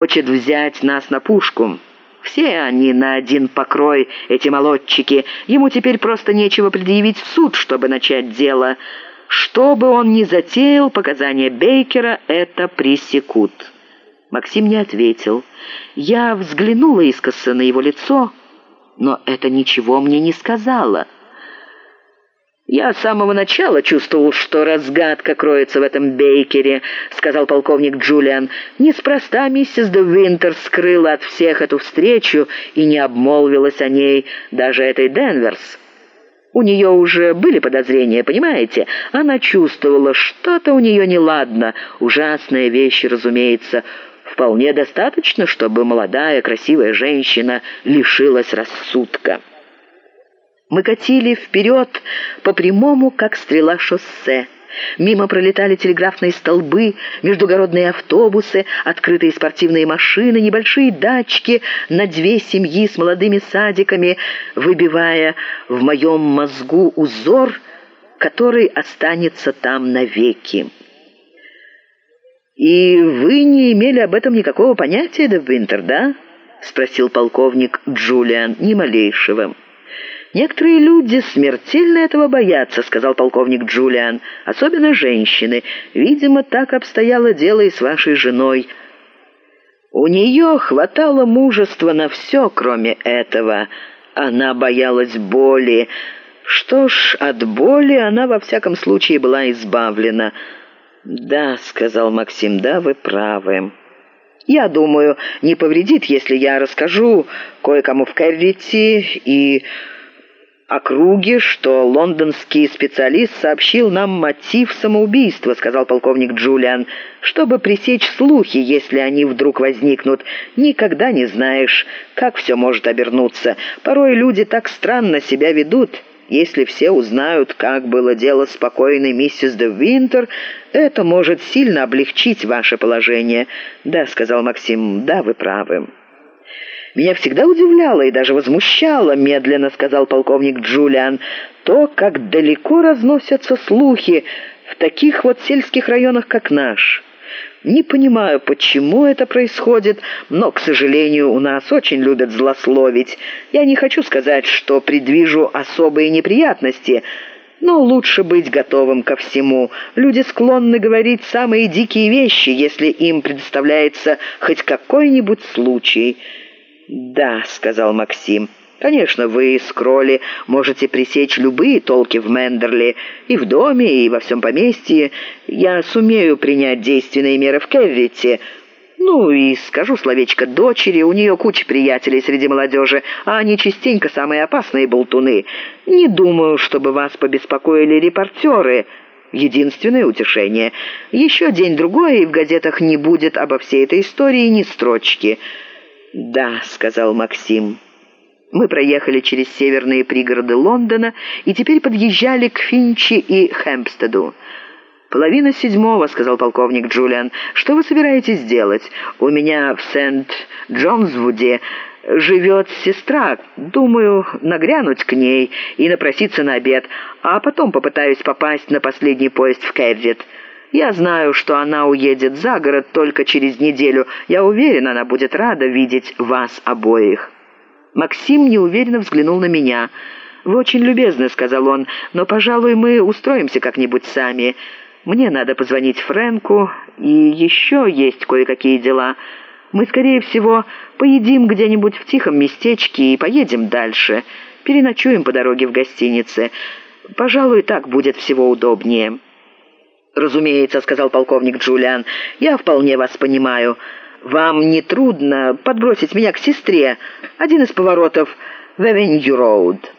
хочет взять нас на пушку. Все они на один покрой, эти молодчики. Ему теперь просто нечего предъявить в суд, чтобы начать дело. Что бы он ни затеял, показания Бейкера это пресекут». Максим не ответил. Я взглянула искоса на его лицо, но это ничего мне не сказала. «Я с самого начала чувствовал, что разгадка кроется в этом Бейкере», — сказал полковник «Неспроста миссис де Скрыла от всех эту встречу и не обмолвилась о ней даже этой Денверс». У нее уже были подозрения, понимаете? Она чувствовала, что-то у нее неладно. Ужасная вещь, разумеется. Вполне достаточно, чтобы молодая красивая женщина лишилась рассудка. Мы катили вперед по прямому, как стрела, шоссе. Мимо пролетали телеграфные столбы, междугородные автобусы, открытые спортивные машины, небольшие дачки на две семьи с молодыми садиками, выбивая в моем мозгу узор, который останется там навеки. «И вы не имели об этом никакого понятия, Деввинтер, да?» — спросил полковник И с вашей женой. У нее хватало мужества на все, кроме этого. Она боялась боли. Что ж, от боли она во всяком случае была избавлена. «Да», — сказал Максим, — «да, вы правы». «Я думаю, не повредит, если я расскажу кое-кому в Кэррити и округе, что лондонский специалист сообщил нам мотив самоубийства», — сказал полковник Джулиан, «чтобы пресечь слухи, если они вдруг возникнут. Никогда не знаешь, как все может обернуться. Порой люди так странно себя ведут». Если все узнают, как было дело спокойной миссис де Это может сильно облегчить ваше положение». «Да», — сказал Максим, — «да, вы правы». «Меня всегда удивляло и даже возмущало», — медленно сказал полковник Джулиан, «то, как далеко разносятся слухи в таких вот сельских районах, как наш». Не понимаю, почему это происходит, но, к сожалению, у нас очень любят злословить. Я не хочу сказать, что предвижу особые неприятности, но лучше быть готовым ко всему. Люди склонны говорить самые дикие вещи, если им представляется хоть какой-нибудь случай». «Да», — сказал Максим. «Конечно, вы, Скролли, можете пресечь любые толки вЕндерли и в доме, и во всем поместье. Я сумею принять действенные меры в Kerrity. Ну и скажу словечко дочери, у нее куча приятелей среди молодежи, а они частенько самые опасные болтуны. Не думаю, чтобы вас побеспокоили репортеры». Единственное утешение. Еще день-другой, и в газетах не будет обо всей этой истории ни строчки. «Да», — сказал Максим. Мы проехали через северные пригороды Лондона и теперь подъезжали к Финчи и Хэмпстеду. «Половина седьмого», — сказал полковник «Что вы собираетесь делать? У меня в Нагрянуть к ней и напроситься на обед, а потом попытаюсь попасть на последний поезд в Я знаю, что она уедет за город только через неделю. Я уверен, она будет рада видеть вас обоих». Максим неуверенно взглянул на меня. «Вы очень любезны», — сказал он, — «но, пожалуй, мы устроимся как-нибудь сами. Мне надо позвонить Фрэнку, и еще есть кое-какие дела. Мы, скорее всего, поедим где-нибудь в тихом местечке и поедем дальше. Переночуем по дороге в гостинице. Пожалуй, так будет всего удобнее». «Разумеется», — сказал полковник — «я вполне вас понимаю. Вам не трудно подбросить меня к сестре? Один из поворотов в Эвенью-Роуд».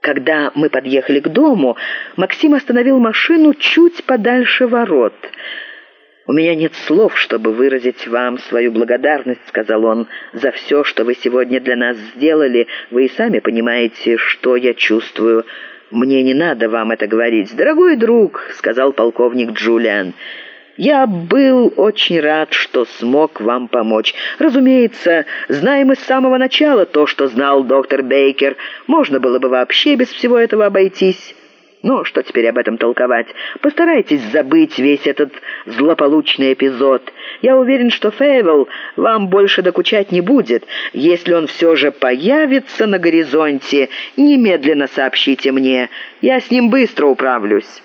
Когда мы подъехали к дому, Максим остановил машину чуть подальше ворот. «У меня нет слов, чтобы выразить вам свою благодарность», — сказал он, — «за все, что вы сегодня для нас сделали. Вы и сами понимаете, что я чувствую». «Мне не надо вам это говорить, дорогой друг», — сказал полковникАн. «Я был очень рад, что смог вам помочь. Разумеется, знаем с самого начала то, что знал доктор Бейкер. Можно было бы вообще без всего этого обойтись». Ну, что теперь об этом толковать? Постарайтесь забыть весь этот злополучный эпизод. Я уверен, чтоЕйвел вам больше докучать не будет. Если он все же появится на горизонте, немедленно сообщите мне. Я с ним быстро управлюсь».